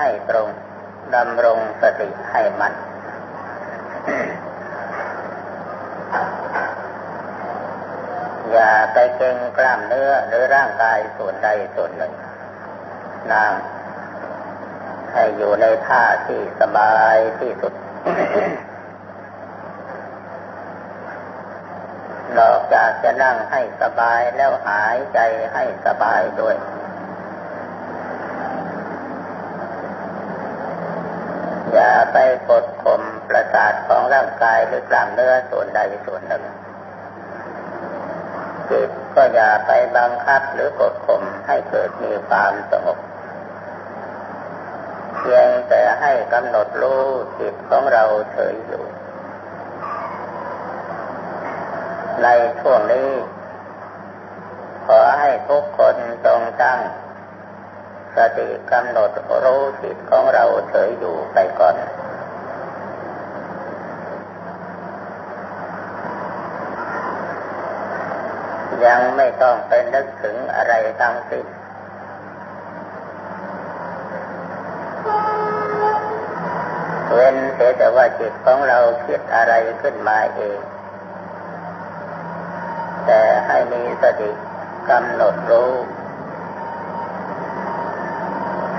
ให้ตรงดำรงสติให้มันอย่าไปเก่งกล้ามเนื้อหรือร่างกายส่วนใดส่วนหนึ่งนางให้อยู่ในท่าที่สบายที่สุด นอกจากจะนั่งให้สบายแล้วหายใจให้สบายด้วยาไปกดข่มประสาทของร่างกาย หรือกล้ามเนื้อส่วนใดส่วนหนึ่งจิตก็อย่าไปบังคับหรือกดข่มให้เกิดมีความสงบเพียงแต่ให้กำหนดรู้จิตของเราเฉยอยู่ ในช่วงนี้ ขอให้ทุกคนจงตั้งสติกำหนดรู้จิตของเราเฉยอยู่ไปก่อนังไม่ต้องไปนึกถึงอะไรทั้งสิ้นเว้นเสียแต่ว่าจิตของเราคิดอะไรขึ้นมาเอง แต่ให้มีสติกำหนดรู้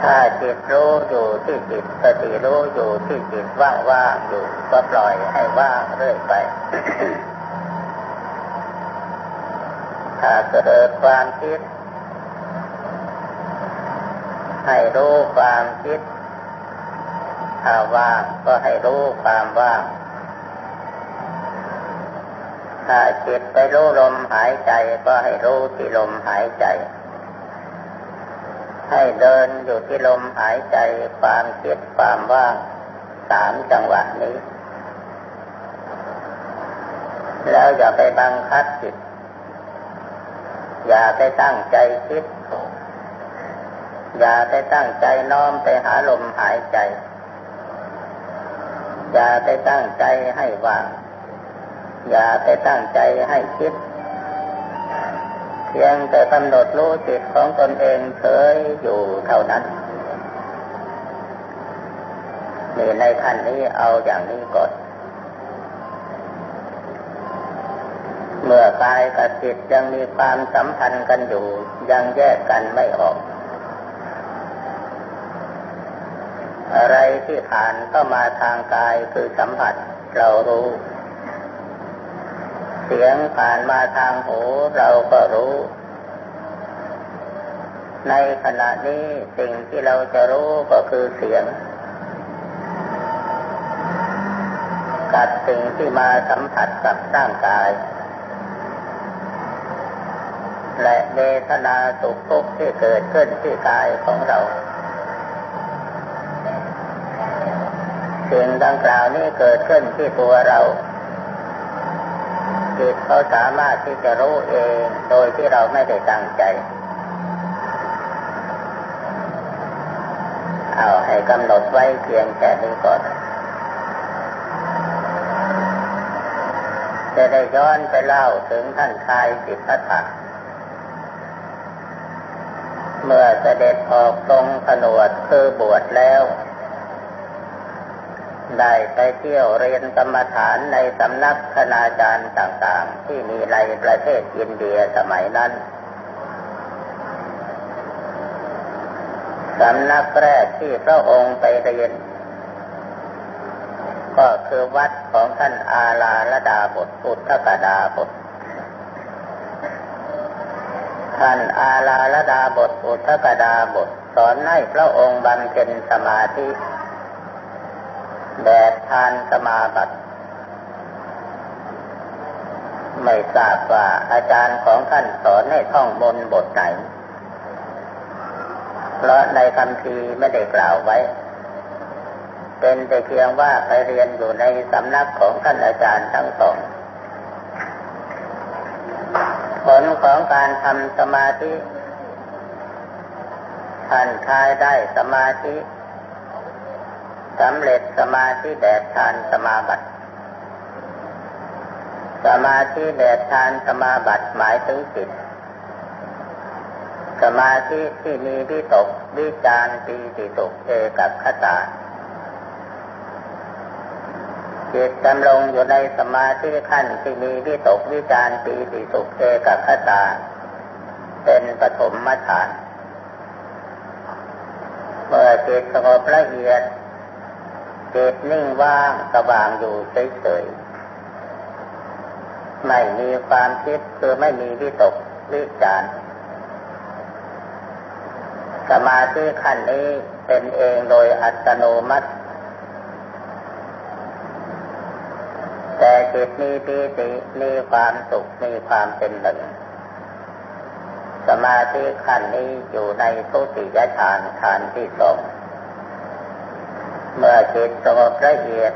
ถ้าจิตรู้อยู่ที่จิตสติรู้อยู่ที่จิตว่างๆอยู่ก็ปล่อยให้ว่างเรื่อยไป ถ้าเกิดความคิด ให้รู้ความคิด ถ้าว่างก็ให้รู้ความว่าง ถ้าจิตไปรู้ลมหายใจก็ให้รู้ที่ลมหายใจ ให้เดินอยู่ที่ลมหายใจความคิดความว่างสามจังหวะนี้ แล้วอย่าไปบังคับจิต อย่าไปตั้งใจคิด อย่าไปตั้งใจน้อมไปหาลมหายใจ อย่าไปตั้งใจให้ว่าง อย่าไปตั้งใจให้คิด เพียงแต่กำหนดรู้จิตของตนเองเฉยอยู่เท่านั้นนี่ในขั้นนี้เอาอย่างนี้ก่อน เมื่อกายกับจิตยังมีความสัมพันธ์กันอยู่ ยังแยกกันไม่ออก อะไรที่ผ่านเข้ามาทางกายคือสัมผัสเรารู้ เสียงผ่านมาทางหูเราก็รู้ ในขณะนี้สิ่งที่เราจะรู้ก็คือเสียงกับสิ่งที่มาสัมผัสกับร่างกาย และเวทนาสุขทุกข์ที่เกิดขึ้นที่กายของเราสิ่งดังกล่าวนี้เกิดขึ้นที่ตัวเราจิตเขาสามารถที่จะรู้เองโดยที่เราไม่ได้ตั้งใจ เอาให้กำหนดไว้เพียงแค่นี้ก่อนจะได้ย้อนไปเล่าถึงท่านชายสิทธัตถะ มื่อเสด็จออกตรงผนวดคือบวชแล้ว ได้ไปเที่ยวเรียนกรรมฐานในสำนักคณาจารย์ต่างๆ ที่มีในประเทศอินเดียสมัยนั้นสำนักแรกที่พระองค์ไปเรียน ก็คือวัดของท่านอาลาลดาบทพุทธกดาบท ท่านอาลาลดาบทพุทกดาบทสอนให้พระองค์บำเพ็ญสมาธิแบบทานสมาบัติไม่ทราบว่าอาจารย์ของท่านสอนให้ท่องบนบทไหน เพราะในคำพีไม่ได้กล่าวไว้ เป็นแต่เพียงว่าไปเรียนอยู่ในสำนักของท่านอาจารย์ทั้งสอง ผลของการทำสมาธิท่านทายได้สมาธิสำเร็จสมาธิแบบฌานสมาบัติ สมาธิแบบฌานสมาบัติหมายถึงจิต สมาธิที่มีวิตกวิจารปีติสุขเอกับขตา จิตดำรงอยู่ในสมาธิขั้นที่มีวิตกวิจารปีติสุขเอกับขตา เป็นปฐมฌานเมื่อจิตสงบละเอียดจิตนิ่งว่างสว่างอยู่เฉยๆไม่มีความคิดคือไม่มีวิตกวิจารสมาธิขั้นนี้เป็นเองโดยอัตโนมัติ แต่ จิตมีปีติมีความสุขมีความเป็นหนึ่ง สมาธิขั้นนี้อยู่ในทุติยฌานฌานที่สองเมื่อจิตสงบละเอียด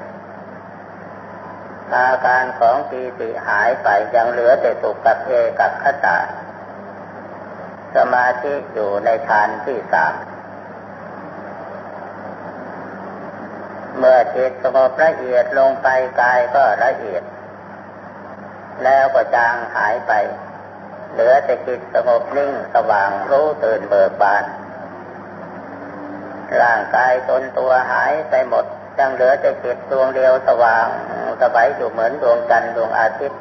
อาการของปีติหายไปยังเหลือแต่สุขกับเอกับขตาสมาธิอยู่ในฌานที่สามเมื่อจิตสงบละเอียดลงไปกายก็ละเอียด แล้วก็จางหายไป เหลือแต่จิตสงบนิ่งสว่างรู้ตื่นเบิกบาน ร่างกายตนตัวหายไปหมดยังเหลือแต่จิตดวงเดียวสว่างสบายอยู่เหมือนดวงจันทร์ดวงอาทิตย์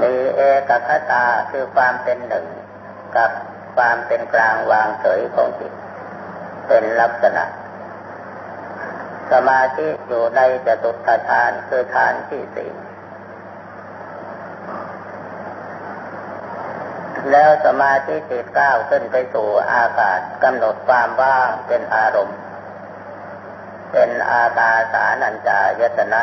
มีเอกคตาคือความเป็นหนึ่ง กับความเป็นกลางวางเฉยของจิต เป็นลักษณะ สมาธิอยู่ในจตุตฌานคือฌานที่สี่แล้วสมาธิจิตก้าวขึ้นไปสู่อากาศกำหนดความว่างเป็นอารมณ์ เป็นอากาสานัญจายตนะ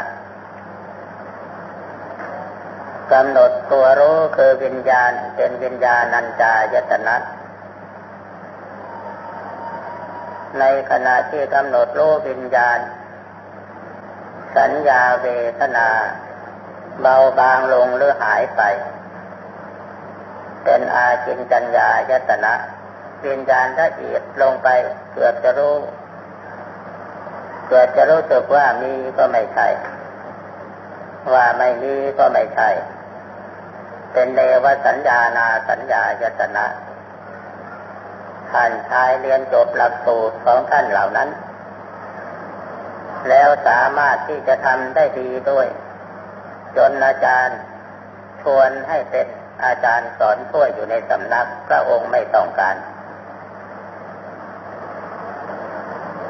กำหนดตัวรู้คือวิญญาณเป็นวิญญาณัญจายตนะในขณะที่กำหนดรู้วิญญาณ สัญญาเวทนา เบาบางลงหรือหายไป เป็นอาจินจัญญายตนะวิญญาณละเอียดลงไปเกือบจะรู้เกือบจะรู้สึกว่ามีก็ไม่ใช่ ว่าไม่มีก็ไม่ใช่ เป็นเลวสัญญานาสัญญายตนะท่านชายเรียนจบหลักสูตรของท่านเหล่านั้น แล้วสามารถที่จะทำได้ดีด้วย จนอาจารย์ชวนให้เป็นอาจารย์สอนช่วยอยู่ในสำนักพระองค์ไม่ต้องการ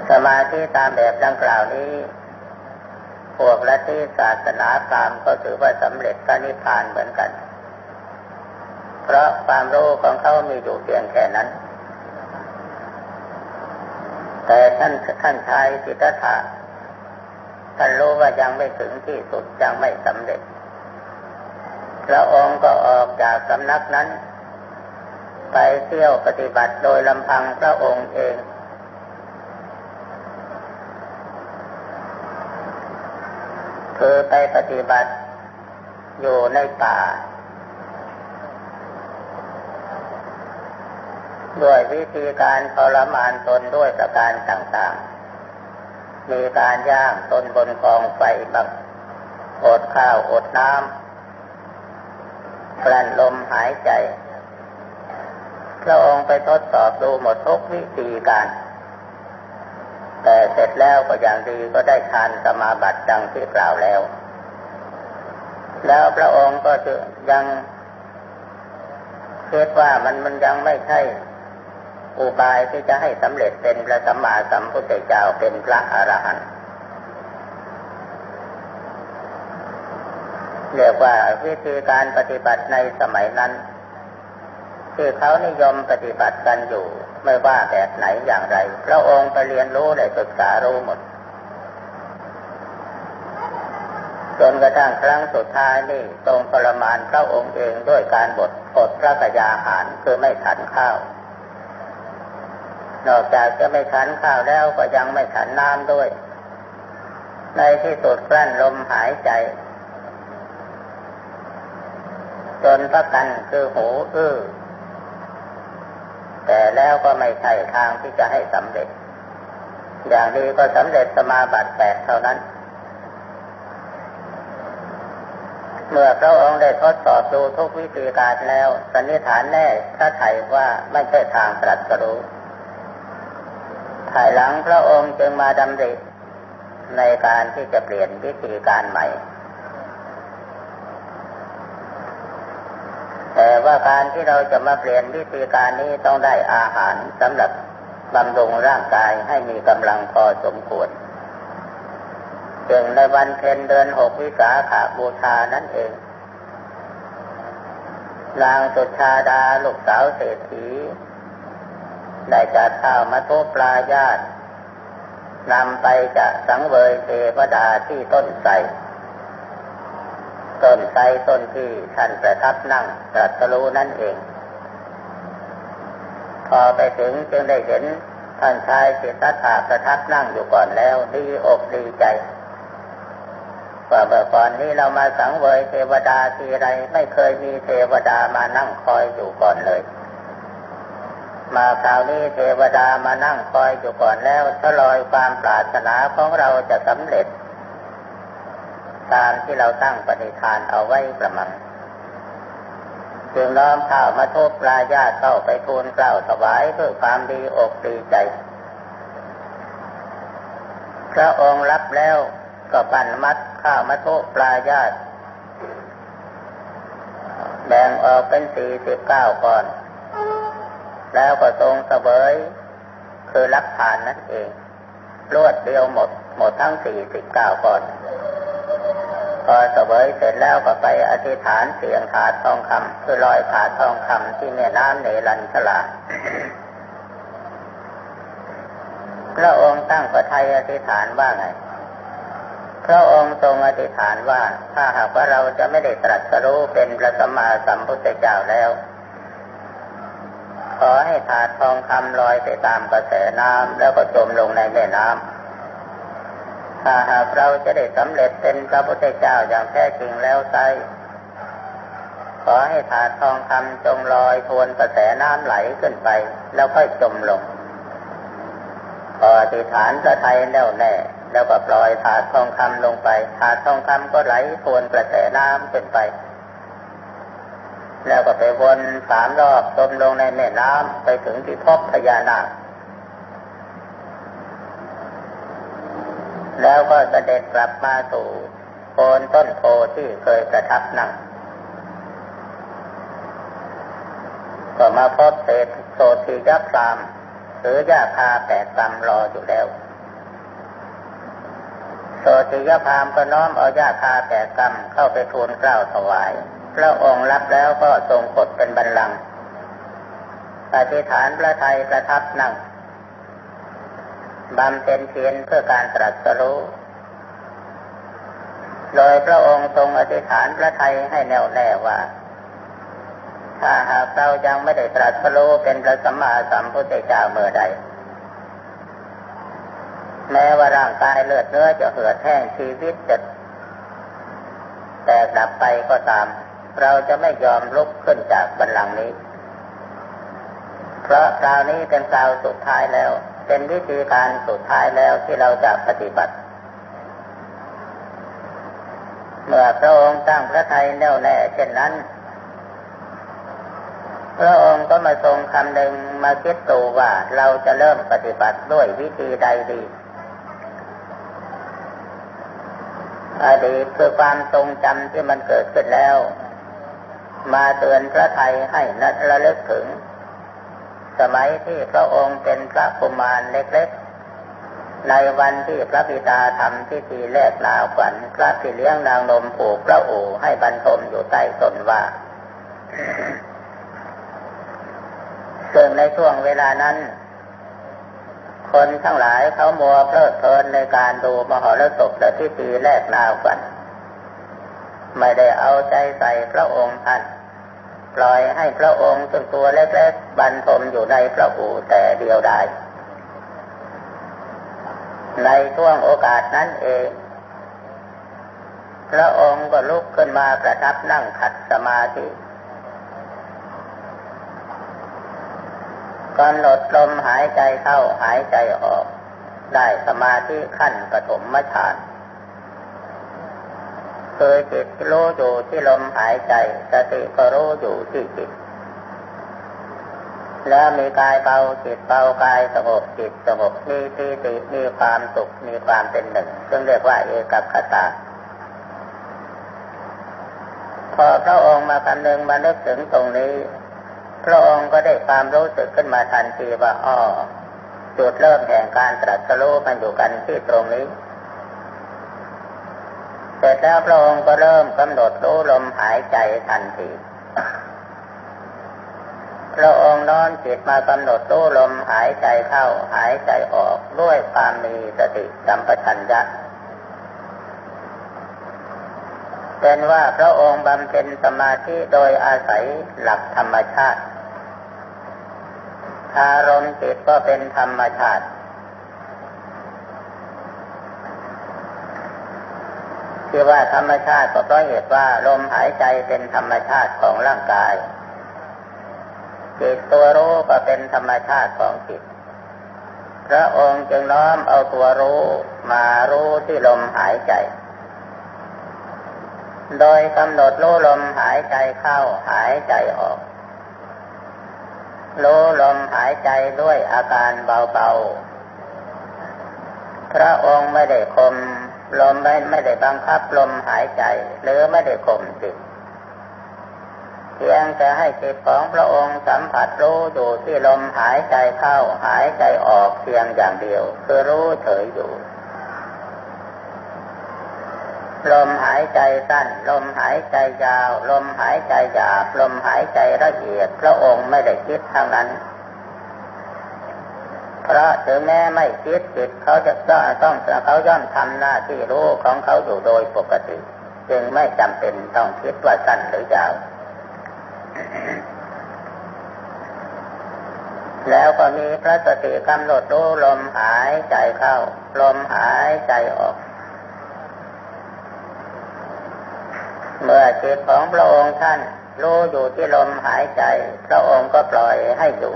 สมาธิตามแบบดังกล่าวนี้ พวกละที่ศาสนาพรามก็ถือว่าสำเร็จพระนิพพานเหมือนกัน เพราะความรู้ของเขามีอยู่เพียงแค่นั้น แต่ท่านท่านชายสิทธัตถะ ท่านรู้ว่ายังไม่ถึงที่สุดยังไม่สำเร็จ พระองค์ก็ออกจากสำนักนั้น ไปเที่ยวปฏิบัติโดยลำพังพระองค์เอง คือไปปฏิบัติอยู่ในป่า ด้วยวิธีการทรมานตนด้วยประการต่างๆ มีการย่างตนบนกองไฟบังอดข้าวอดน้ำกลั้นลมหายใจ พระองค์ไปทดสอบดูหมดทุกวิธีการ แต่เสร็จแล้วก็อย่างดีก็ได้ทานสมาบัติดังที่กล่าวแล้ว แล้วพระองค์ก็จะยังคิดว่ามันมันยังไม่ใช่ อุบายที่จะให้สำเร็จเป็นพระสัมมาสัมพุทธเจ้าเป็นพระอรหันต์เรียกว่าวิธีการปฏิบัติในสมัยนั้นที่เขานิยมปฏิบัติกันอยู่ ไม่ว่าแบบไหนอย่างไร พระองค์ไปเรียนรู้ได้ศึกษารู้หมดจนกระทั่งครั้งสุดท้ายนี่ทรงทรมานพระองค์เองด้วยการบดอดพระกยาหารคือไม่ฉันข้าว นอกจากจะไม่ฉันข้าวแล้วก็ยังไม่ฉันน้ำด้วย ในที่สุดกลั้นลมหายใจ จนพระกันคือหูอื้อแต่แล้วก็ไม่ใช่ทางที่จะให้สำเร็จ อย่างดีก็สำเร็จสมาบัติแปดเท่านั้น เมื่อพระองค์ได้ทดสอบดูทุกวิธีการแล้วสันนิษฐานแน่ถ้าไถ่ว่าไม่ใช่ทางตรัสรู้ ภายหลังพระองค์จึงมาดำริในการที่จะเปลี่ยนวิธีการใหม่ แต่ว่าการที่เราจะมาเปลี่ยนวิธีการนี้ต้องได้อาหารสำหรับบำรุงร่างกายให้มีกำลังพอสมควรจึงในวันเพ็ญเดือนหกวิสาขาบูชานั่นเอง นางสุชาดาลูกสาวเศรษฐี ได้จัดข้าวมาทุปลายาตนำไปจะสังเวยเทวดาที่ต้นไทรต้นไทรต้นที่ท่านประทับนั่งตรัสรู้นั่นเอง พอไปถึงจึงได้เห็นท่านชายสิทธัตถะประทับนั่งอยู่ก่อนแล้วดีอกดีใจว่าเมื่อก่อนนี้เรามาสังเวยเทวดาทีไรไม่เคยมีเทวดามานั่งคอยอยู่ก่อนเลย มาคราวนี้เทวดามานั่งคอยอยู่ก่อนแล้วถ้าลอยความปรารถนาของเราจะสำเร็จ ตามที่เราตั้งปณิธานเอาไว้ประมังจึงน้อมข้าวมาทุบปลาญาติเข้าไปทูลกล่าวถวายเพื่อความดีอกดีใจ พระองค์รับแล้วก็ปั่นมัดข้าวมาทุบปลาญาติแบ่งออกเป็นสี่สิบเก้าก่อน แล้วก็ทรงเสวยคือรับทานนั่นเอง รวดเดียวหมด หมดทั้งสี่สิบเก้าก่อนพอเสวยเสร็จแล้วก็ไปอธิษฐานเสียงถาดทองคำคือลอยถาดทองคำที่แม่น้ำเนรัญชลาพระองค์ตั้งพระทัยอธิษฐานว่าไง พระองค์ทรงอธิษฐานว่า ถ้าหากว่าเราจะไม่ได้ตรัสรู้เป็นพระสัมมาสัมพุทธเจ้าแล้ว ขอให้ถาดทองคำลอยไปตามกระแสน้ำแล้วก็จมลงในแม่น้ำถ้าหากเราจะได้สำเร็จเป็นพระพุทธเจ้าอย่างแท้จริงแล้วไซขอให้ถาดทองคำจงลอยทวนกระแสน้ำไหลขึ้นไป แล้วค่อยจมลงพอติฐานพระไทยแน่วแน่ แล้วก็ปล่อยถาดทองคำลงไปถาดทองคำก็ไหลทวนกระแสน้ำขึ้นไป แล้วก็ไปวนสามรอบจมลงในแม่น้ำไปถึงที่พบพญานาค แล้วก็เสด็จกลับมาสู่โคนต้นโพที่เคยประทับนั่งก็มาพบเศษโสทียักษ์รามหรือยาคาแปดกำรออยู่แล้วโสติยพามก็น้อมเอายาคาแปดกำเข้าไปทูลเกล้าถวาย พระองค์รับแล้วก็ทรงกดเป็นบัลลังก์อธิษฐานพระไทยประทับนั่งบำเพ็ญเพียรเพื่อการตรัสรู้ โดยพระองค์ทรงอธิษฐานพระไทยให้แน่วแน่ว่า ถ้าหากเรายังไม่ได้ตรัสรู้เป็นพระสัมมาสัมพุทธเจ้าเมื่อใด แม้ว่าร่างกายเลือดเนื้อจะเหือดแห้งชีวิตจะแตกลับไปก็ตาม เราจะไม่ยอมลุกขึ้นจากบันลังนี้ เพราะคราวนี้เป็นคราวสุดท้ายแล้ว เป็นวิธีการสุดท้ายแล้วที่เราจะปฏิบัติ เมื่อพระองค์ตั้งพระทัยแน่วแน่เช่นนั้น พระองค์ก็มาทรงคำหนึ่งมาคิดตูว่าเราจะเริ่มปฏิบัติด้วยวิธีใดดีอดีตคือความทรงจำที่มันเกิดขึ้นแล้ว มาเตือนพระไทยให้นัดระลึกถึง สมัยที่พระองค์เป็นพระกุมารเล็กๆ ในวันที่พระบิดาทำพิธีแลกนาขวัญพระพี่เลี้ยงนางนมผูกพระอู่ให้บรรทมอยู่ใต้ต้นว่าซึ่งในช่วงเวลานั้น คนทั้งหลายเขามัวเพลิดเพลินในการดูมหรสพและพิธีแลกนาขวัญ ไม่ได้เอาใจใส่พระองค์ท่านปล่อยให้พระองค์ซึ่งตัวเล็กๆบันทมอยู่ในพระอูแต่เดียวได้ ในช่วงโอกาสนั้นเอง พระองค์ก็ลุกขึ้นมาประทับนั่งขัดสมาธิกำหนดลมหายใจเข้าหายใจออก ได้สมาธิขั้นปฐมฌาน คือจิตรู้อยู่ที่ลมหายใจ สติก็รู้อยู่ที่จิต แล้วมีกายเบาจิตเบากายสงบจิตสงบมีปีติมีความสุขมีความเป็นหนึ่ง ซึ่งเรียกว่าเอกคตาพอพระองค์มาคำนึงมานึกถึงตรงนี้ พระองค์ก็ได้ความรู้สึกขึ้นมาทันทีว่าอ้อจุดเริ่มแห่งการตรัสรู้มันอยู่กันที่ตรงนี้ เสร็จแล้วพระองค์ก็เริ่มกำหนดรู้ลมหายใจทันที พระองค์น้อนจิตมากำหนดรู้ลมหายใจเข้าหายใจออกด้วยความมีสติสัมปชัญญะเป็นว่าพระองค์บำเพ็ญสมาธิโดยอาศัยหลักธรรมชาติ อารมณ์จิตก็เป็นธรรมชาติ ที่ว่าธรรมชาติก็เพราะเหตุว่าลมหายใจเป็นธรรมชาติของร่างกายจิตตัวรู้ก็เป็นธรรมชาติของจิต พระองค์จึงน้อมเอาตัวรู้มารู้ที่ลมหายใจ โดยกำหนดรู้ลมหายใจเข้าหายใจออก รู้ลมหายใจด้วยอาการเบาๆ พระองค์ไม่ได้คม ลมไม่ไม่ได้บังคับลมหายใจ หรือไม่ได้ข่มจิตเพียงแต่ให้จิตของพระองค์สัมผัสรู้อยู่ที่ลมหายใจเข้าหายใจออกเพียงอย่างเดียว คือรู้เฉยอยู่ลมหายใจสั้น ลมหายใจยาว ลมหายใจหยาบลมหายใจละเอียดพระองค์ไม่ได้คิดทางนั้น พราะถึงแม้ไม่คิดจิตเขาจะต้องเขาย่อมทำหน้าที่รู้ของเขาอยู่โดยปกติ จึงไม่จำเป็นต้องคิดว่าสั้นหรือยาวแล้วก็มีพระสติกำหนดรู้ลมหายใจเข้า ลมหายใจออก เมื่อจิตของพระองค์ท่านรู้อยู่ที่ลมหายใจ พระองค์ก็ปล่อยให้อยู่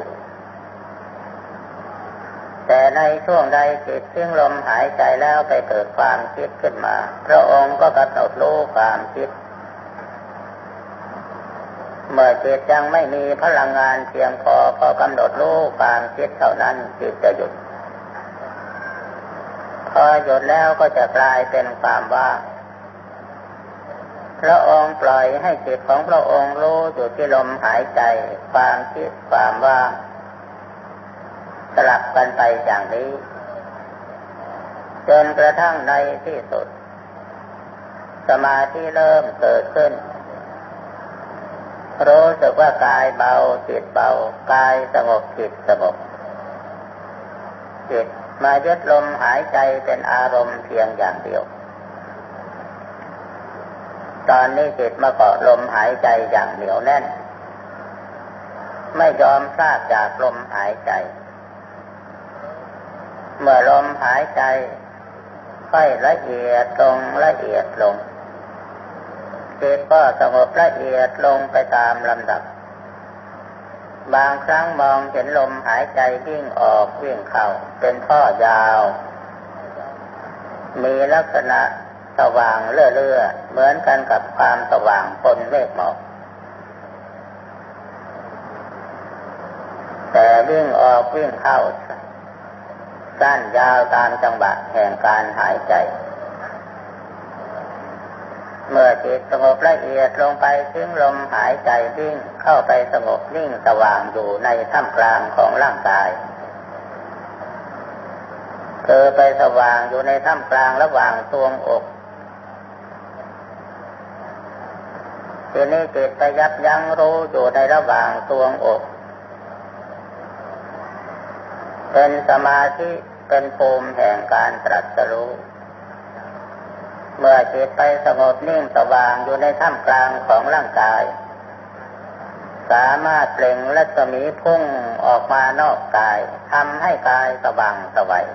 ในช่วงใดจิตทิ้งลมหายใจแล้วไปเกิดความคิดขึ้นมา พระองค์ก็กำหนดรู้ความคิด เมื่อจิตยังไม่มีพลังงานเพียงพอพอกำหนดรู้ความคิดเท่านั้นจิตจะหยุด พอหยุดแล้วก็จะกลายเป็นความว่างพระองค์ปล่อยให้จิตของพระองค์รู้อยู่ที่ลมหายใจ ความคิดความว่าง สลับกันไปอย่างนี้ จนกระทั่งในที่สุด สมาธิเริ่มเกิดขึ้น รู้สึกว่ากายเบาจิตเบากายสงบจิตสงบจิตมายึดลมหายใจเป็นอารมณ์เพียงอย่างเดียว ตอนนี้จิตมาเกาะลมหายใจอย่างเหนียวแน่น ไม่ยอมพลาดจากลมหายใจ เมื่อลมหายใจค่อยละเอียดลงละเอียดลงจิตก็สงบละเอียดลงไปตามลำดับ บางครั้งมองเห็นลมหายใจวิ่งออกวิ่งเข้าเป็นท่อยาว มีลักษณะสว่างเลื่อๆเหมือนกันกับความสว่างปนเมฆหมอกแต่วิ่งออกวิ่งเข้า สั้นยาวตามจังหวะแห่งการหายใจ เมื่อจิตสงบละเอียดลงไปทิ้งลมหายใจวิ่งเข้าไปสงบนิ่งสว่างอยู่ในท่ามกลางของร่างกายเธอไปสว่างอยู่ในท่ามกลางระหว่างทวงอกทีนี้จิตไปยับยั้งรู้อยู่ในระหว่างตวงอก เป็นสมาธิเป็นภูมิแห่งการตรัสรู้ เมื่อจิตไปสงบนิ่งสว่างอยู่ในท่ามกลางของร่างกาย สามารถเปล่งรัศมีพุ่งออกมานอกกายทำให้กายสว่างสวัย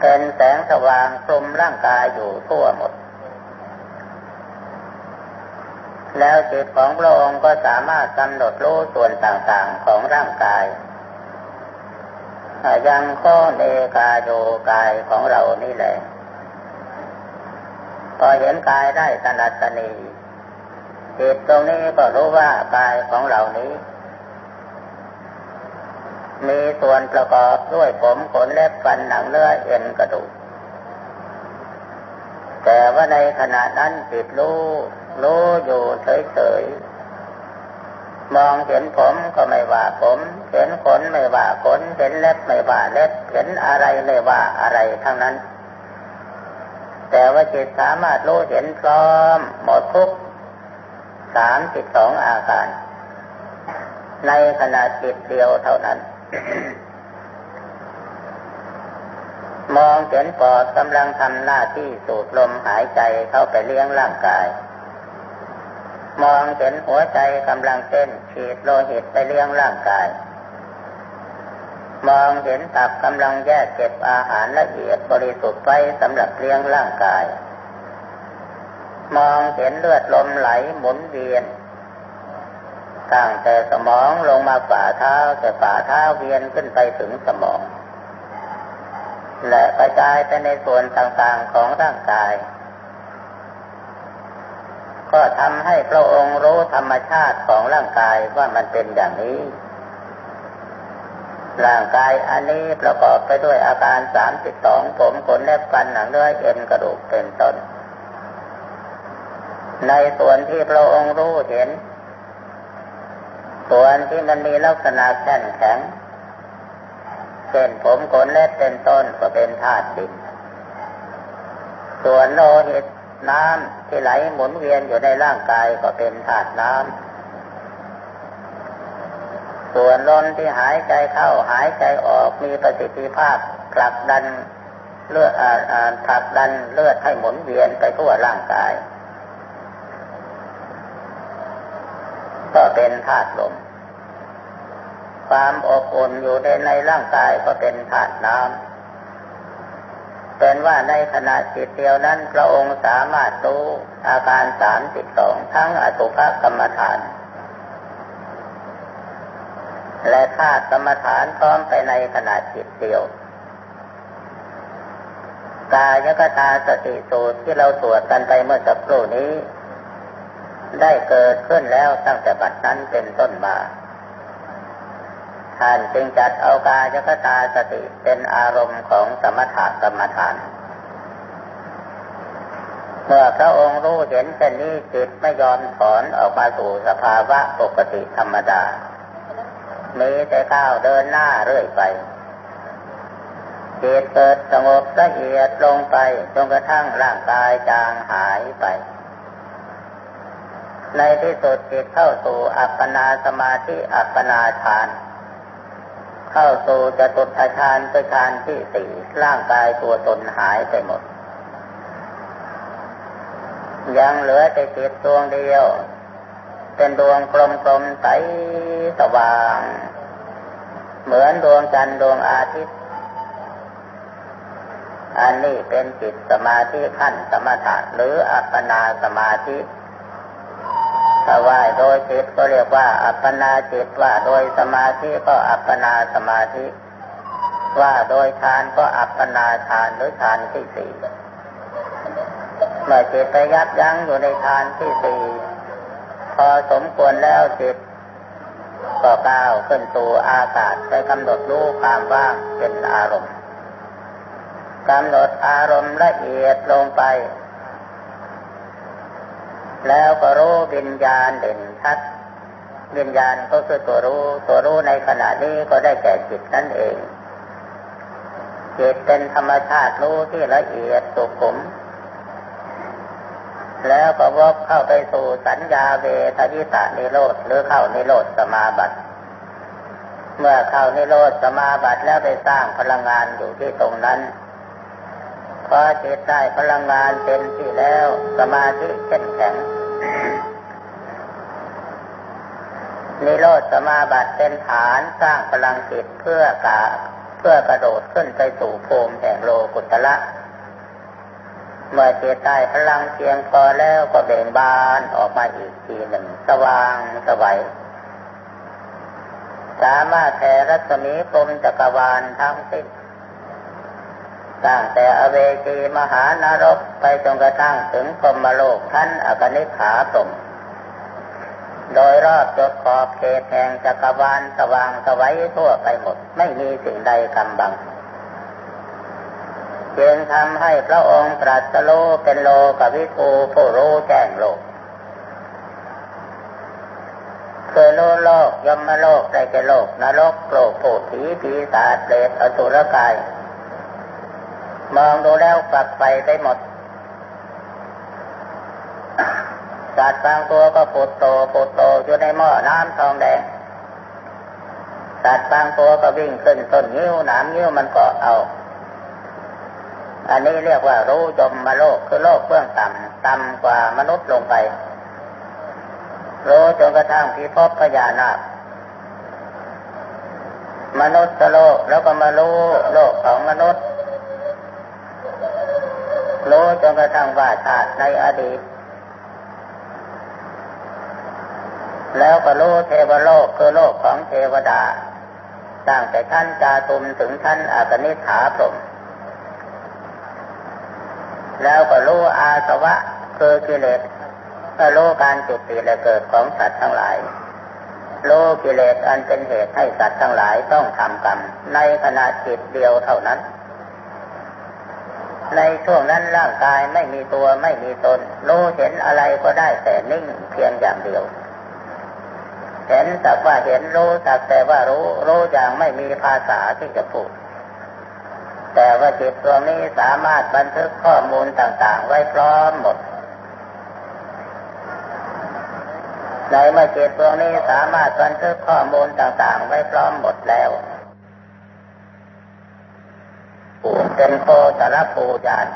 เป็นแสงสว่างคลุมร่างกายอยู่ทั่วหมด แล้วจิตของพระองค์ก็สามารถกำหนดรู้ส่วนต่างๆของร่างกายยังข้อเนกาโยกายของเรานี่แหละพอเห็นกายได้สนัตนีจิตตรงนี้ก็รู้ว่ากายของเรานี้ มีส่วนประกอบด้วยผมขนเล็บฟันหนังเนื้อเอ็นกระดูกแต่ว่าในขณะนั้นจิตรู้ รู้อยู่เฉยๆ มองเห็นผมก็ไม่ว่าผม เห็นขนไม่ว่าขน เห็นเล็บไม่ว่าเล็บ เห็นอะไรไม่ว่าอะไรทั้งนั้น แต่ว่าจิตสามารถรู้เห็นพร้อมหมดทุกสามสิบสองอาการ ในขณะจิตเดียวเท่านั้นมองเห็นปอดกำลังทำหน้าที่สูดลมหายใจเข้าไปเลี้ยงร่างกาย มองเห็นหัวใจกำลังเต้นฉีดโลหิตไปเลี้ยงร่างกาย มองเห็นตับกำลังแยกเก็บอาหารละเอียดบริสุทธิ์ไว้สำหรับเลี้ยงร่างกาย มองเห็นเลือดลมไหลหมุนเวียนตั้งแต่สมองลงมาฝ่าเท้าแต่ฝ่าเท้าเวียนขึ้นไปถึงสมอง และกระจายไปในส่วนต่างๆของร่างกาย ก็ทำให้พระองค์รู้ธรรมชาติของร่างกายว่ามันเป็นอย่างนี้ ร่างกายอันนี้ประกอบไปด้วยอาการสามสิบสองผมขนเล็บฟันหนังเนื้อเอ็นกระดูกเป็นต้น ในส่วนที่พระองค์รู้เห็น ส่วนที่มันมีลักษณะแข็งแข็งเช่นผมขนเล็บเป็นต้นก็เป็นธาตุดิน ส่วนโลหิต น้ำที่ไหลหมุนเวียนอยู่ในร่างกายก็เป็นธาตุน้ำส่วนลมที่หายใจเข้าหายใจออกมีประสิทธิภาพผลักดันเลือดผลักดันเลือดให้หมุนเวียนไปทั่วร่างกาย ก็เป็นธาตุลม ความอบอุ่นอยู่ในในร่างกายก็เป็นธาตุน้ำ เป็นว่าในขณะจิตเดียวนั้น พระองค์สามารถรู้อาการสามสิบสองทั้งอสุภกรรมฐาน และธาตุกรรมฐานพร้อมไปในขณะจิตเดียว กายกตาสติสูตรที่เราสวดกันไปเมื่อสักครู่นี้ ได้เกิดขึ้นแล้วตั้งแต่บัดนั้นเป็นต้นมา ท่านจึงจัดเอากายกตาสติเป็นอารมณ์ของสมถะกรรมฐาน เมื่อพระองค์รู้เห็นเช่นนี้จิตไม่ยอมถอนออกมาสู่สภาวะปกติธรรมดา มีแต่ก้าวเดินหน้าเรื่อยไปจิตเกิดสงบละเอียดลงไปจนกระทั่งร่างกายจางหายไป ในที่สุดจิตเข้าสู่อัปปนาสมาธิอัปปนาฌาน เข้าสู่จตุตฌานเป็นฌานที่สี่ร่างกายตัวตนหายไปหมด ยังเหลือแต่จิตดวงเดียว เป็นดวงกลมๆใสสว่าง เหมือนดวงจันทร์ดวงอาทิตย์ อันนี้เป็นจิตสมาธิขั้นสมถะหรืออัปปนาสมาธิ ถ้าว่าโดยจิตก็เรียกว่า อัปปนาจิตว่าโดยสมาธิก็อัปปนาสมาธิ ว่าโดยฌานก็อัปปนาฌานหรือฌานที่สี่เมื่อจิตไปยับยั้งอยู่ในฌานที่สี่พอสมควรแล้วจิตก็ก้าวขึ้นสู่อากาศไปกำหนดรู้ความว่างเป็นอารมณ์กำหนดอารมณ์ละเอียดลงไป แล้วก็รู้วิญญาณเด่นชัดวิญญาณก็คือตัวรู้ ตัวรู้ในขณะนี้ก็ได้แก่จิตนั่นเอง จิตเป็นธรรมชาติรู้ที่ละเอียดสุขุม แล้วก็วกเข้าไปสู่สัญญาเวทยิตานิโรธหรือเข้านิโรธสมาบัติ เมื่อเข้านิโรธสมาบัติแล้วไปสร้างพลังงานอยู่ที่ตรงนั้น พอจิตได้พลังงานเต็มที่แล้วสมาธิเข้มแข็งนิโรธสมาบัติเป็นฐานสร้างพลังจิตเพื่อกาเพื่อกระโดดขึ้นไปสู่ภูมิแห่งโลกุตละเมื่อจิตได้พลังเพียงพอแล้วก็เบ่งบานออกมาอีกทีหนึ่ง สว่างสวัยสามารถแผ่รัศมีกลมจักรวาลทั้งสิ้น ตั้งแต่อเวจีมหานรกไปจนกระทั่งถึงพรมโลกท่านอกนิขาตมโดยรอบจดขอบเขตแห่งจักรวาลสว่างสวัยทั่วไปหมด ไม่มีสิ่งใดกำบังจึงทำให้พระองค์ตรัสโลเป็นโลกวิทูผู้รู้แจ้งโลกคือรู้โลกยมโลกได้แก่โลกนรกโลกโผผีผีสาจเปรตอสุรกาย มองดูแล้วกลับไปไปหมดสัตว์บางตัวก็ปุดโตปุดโตอยู่ในหม้อน้ำทองแดงสัตว์บางตัวก็วิ่งขึ้นต้นยิ้วหนามยิ้วมันก็เอา อันนี้เรียกว่ารู้จมมาโลกคือโลกเบื้องต่ำต่ำกว่ามนุษย์ลงไป รู้จนกระทั่งพิภพพญานาคมนุษย์โลกแล้วก็มารู้โลกของมนุษย์ รู้จนกระทั่งว่าชาติในอดีต แล้วก็รู้เทวโลกคือโลกของเทวดาตั้งแต่ท่านจาตุมถึงท่านอากนิฐาพรมแล้วก็รู้อาสวะคือกิเลสก็รู้การจุดติและเกิดของสัตว์ทั้งหลายรู้กิเลสอันเป็นเหตุให้สัตว์ทั้งหลายต้องทำกรรมในขณะจิตเดียวเท่านั้น ในช่วงนั้นร่างกายไม่มีตัวไม่มีตน รู้เห็นอะไรก็ได้แต่นิ่งเพียงอย่างเดียว เห็นสักว่าเห็นรู้สักแต่ว่ารู้ รู้อย่างไม่มีภาษาที่จะพูด แต่ว่าจิตดวงนี้สามารถบันทึกข้อมูลต่างๆ ไว้พร้อมหมดในเมื่อจิตดวงนี้สามารถบันทึกข้อมูลต่างๆ ไว้พร้อมหมดแล้ว เป็นโคตรภูญาณ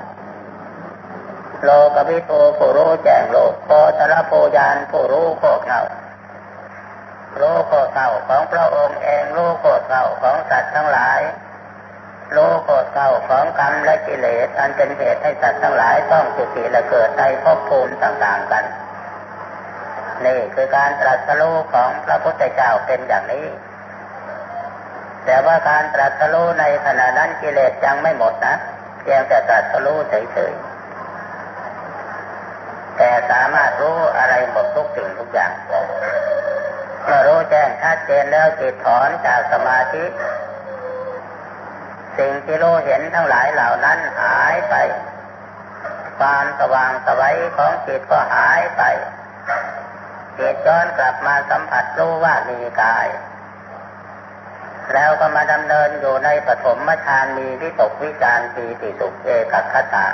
โลกวิโตผู้รู้แจ้งโลกโคตรภูญาณผู้รู้โคตรเข่ารู้โกเก่าของพระองค์เองรู้โกเก่าของสัตว์ทั้งหลายรู้โกเก่าของกรรมและกิเลสอันเป็นเหตุให้สัตว์ทั้งหลายต้องสุขีและเกิดในภพภูมิต่างๆกันนี่คือการตรัสรู้ของพระพุทธเจ้าเป็นอย่างนี้ แต่ว่าการตรัสรู้ในขณะนั้นกิเลสยังไม่หมดนะเพียงแต่ตรัสรู้เฉยๆแต่สามารถรู้อะไรหมดทุกสิ่งทุกอย่างเมื่อรู้แจ้งชัดเจนแล้วจิตถอนจากสมาธิ สิ่งที่รู้เห็นทั้งหลายเหล่านั้นหายไป ความสว่างสวัยของจิตก็หายไปจิตย้อนกลับมาสัมผัสรู้ว่ามีกาย แล้วก็มาดำเนินอยู่ในปฐมฌานมีวิตกวิจารปีติสุขเอกคตา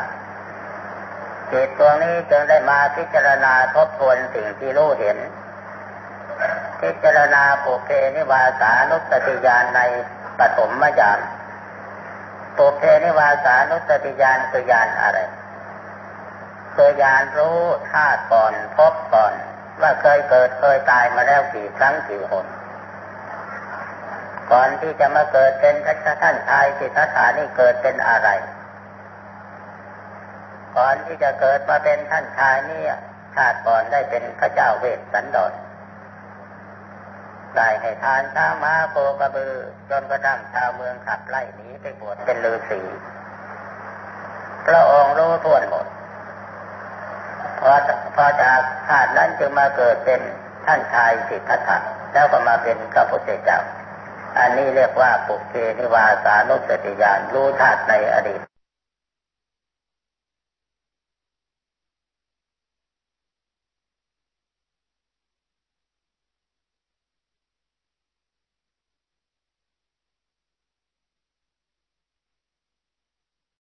จิตตัวนี้จึงได้มาพิจารณาทบทวนสิ่งที่รู้เห็น พิจารณาปุเพนิวาสานุสติญาณในปฐมญาณปุเพนิวาสานุสติญาณคือญาณอะไรคือญาณรู้ธาตุก่อนพบก่อน ว่าเคยเกิดเคยตายมาแล้วกี่ครั้งกี่หน ก่อนที่จะมาเกิดเป็นพระท่านชายสิทธัตถานี่เกิดเป็นอะไร ก่อนที่จะเกิดมาเป็นท่านชายนี่ชาติก่อนได้เป็นพระเจ้าเวสสันดรได้ให้ทานช้างม้าโคกระบือจนกระทั่งชาวเมืองขับไล่หนีไปบวชเป็นฤาษีพระองค์รู้ทวนหมดพอพอจากชาตินั้นจึงมาเกิดเป็นท่านชายสิทธัตถะแล้วก็มาเป็นพระพุทธเจ้า อันนี้เรียกว่าปุเพนิวาสานุสติญาณรู้ธาตุในอดีต